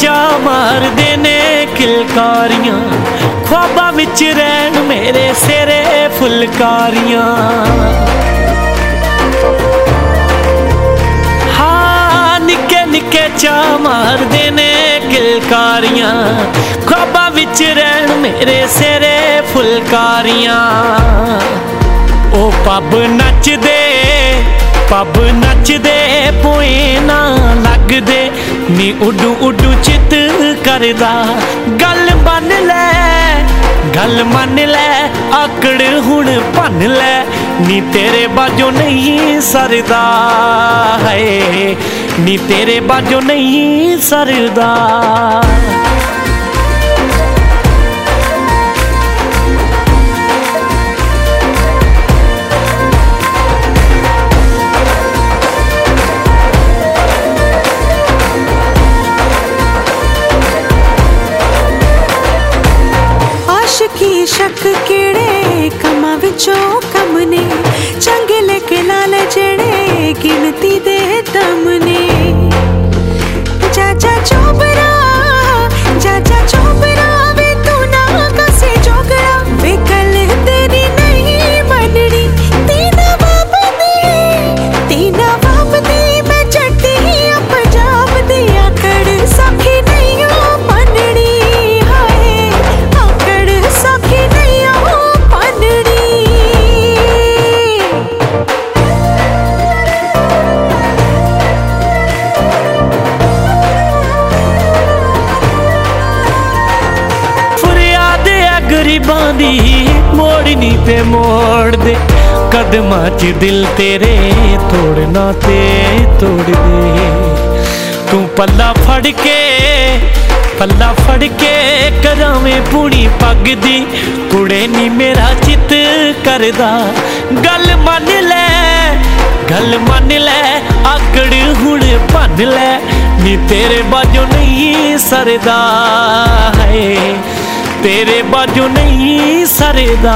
ਚਾ ਮਾਰਦੇ ਨੇ ਕਿਲਕਾਰੀਆਂ ਖੁਆਬਾਂ ਵਿੱਚ ਰਹਿਣ ਮੇਰੇ ਸਿਰੇ ਫੁਲਕਾਰੀਆਂ। ਹਾਂ, ਨਿੱਕੇ ਨਿੱਕੇ ਚਾ ਮਾਰਦੇ ਨੇ ਕਿਲਕਾਰੀਆਂ ਖੁਆਬਾਂ ਵਿੱਚ ਰਹਿਣ ਮੇਰੇ ਸਿਰੇ ਫੁਲਕਾਰੀਆਂ। ਉਹ ਪੱਬ ਨੱਚਦੇ ਪੱਬ ਨੱਚਦੇ, ਪੋਏ ਨਾ ਲੱਗਦੇ। ਨੀ ਉਡੂ ਉਡੂ ਚਿੱਤ ਕਰਦਾ। ਗੱਲ ਮੰਨ ਲੈ, ਗੱਲ ਮੰਨ ਲੈ, ਆਕੜ ਹੁਣ ਭੰਨ ਲੈ। ਨੀ ਤੇਰੇ ਬਾਜੋ ਨਹੀਂ ਸਰਦਾ ਹੈ ਨੀ ਤੇਰੇ ਬਾਜੋ ਨਹੀਂ ਸਰਦਾ। की शक केड़े कम विचो कम ने। चंगल के लाल जड़े गिनती दे दमने चाचा चोब ਗਰੀਬਾਂ ਦੀ ਮੋੜਨੀ ਤੇ ਮੋੜ ਦੇ ਕਦਮਾਂ 'ਚ ਦਿਲ ਤੇਰੇ ਤੋੜਨਾ ਤੇ ਤੋੜ ਦੇ ਤੂੰ ਪੱਲਾ ਫੜ ਕੇ, ਪੱਲਾ ਫੜ ਕੇ ਕਰਾਵੇਂ ਪੂਣੀ ਪੱਗ ਦੀ। ਕੁੜੇ ਨੀ ਮੇਰਾ ਚਿੱਤ ਕਰਦਾ। ਗੱਲ ਮੰਨ ਲੈ, ਗੱਲ ਮੰਨ ਲੈ, ਆਕੜ ਹੁਣ ਭੰਨ ਲੈ। ਨੀ ਤੇਰੇ ਬਾਝੋਂ ਨਹੀਂ ਸਰਦਾ ਹੈ। ਤੇਰੇ ਬਾਝੋਂ ਨਹੀਂ ਸਰਦਾ।